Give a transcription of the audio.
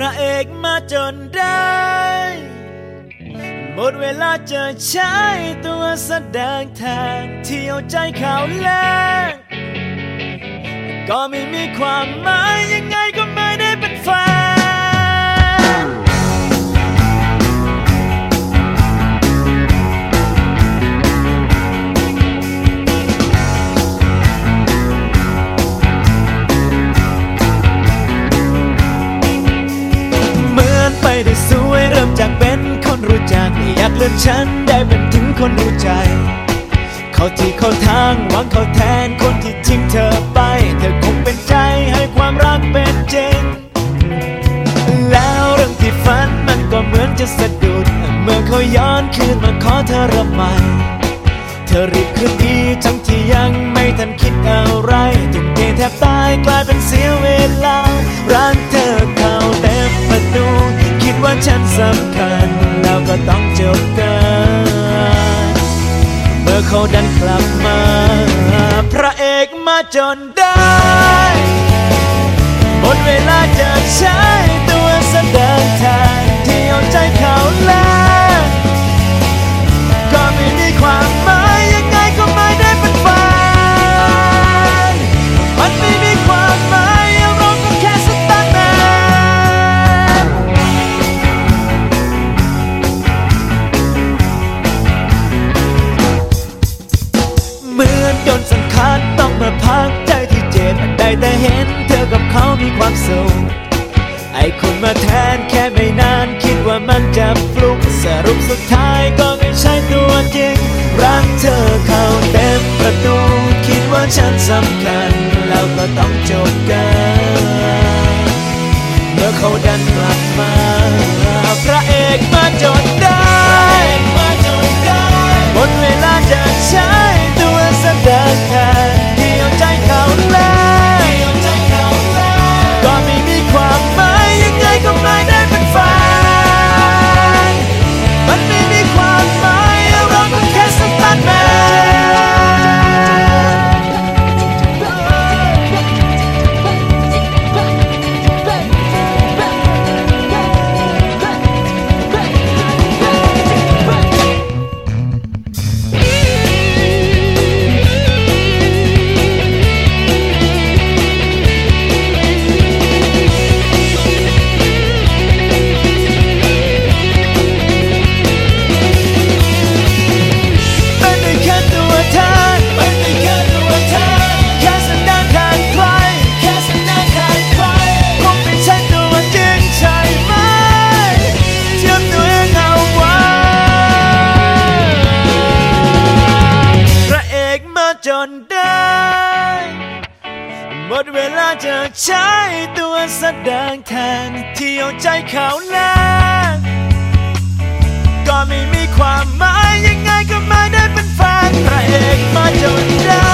ระเอกมาจนได้ หมดเวลาจะใช้ตัวแสดงแทนที่เอาใจเขาแลกก็ไม่มีความหมายยังไง คนรู้จักอยากเลื่อนชั้นได้เป็นถึงคนรู้ใจ เขาที่เขาทางหวังเขาแทนคนที่ทิ้งเธอไป เธอคงเป็นใจให้ความรักเป็นจริง แล้วเรื่องที่ฝันมันก็เหมือนจะสะดุด เมื่อเขาย้อนคืนมาขอเธอรับใหม่ เธอรีบคืนดีทั้งที่ยัง สำคัญแล้วก็ต้องจบกันเมื่อเขาดันกลับมา พระเอกมาจนได้หมดเวลาจะใช้ตัวแสดงแทนที่เอาใจเขา อกับเขามีความสุขไอคนมาแทนแค่ไม่นานคิดว่ามันจะฟลุกสรุปสุดท้ายก็ไม่ใช่ตัวจริง รักเธอเข้าเต็มประตู คิดว่าฉันสำคัญ แล้วก็ต้องจบกัน หมดเวลาจะใช้ตัวแสดงแทนที่เอาใจเขาแล้วก็ไม่มีความหมายยังไงก็ไม่ได้เป็นแฟนพระเอกมาจนได้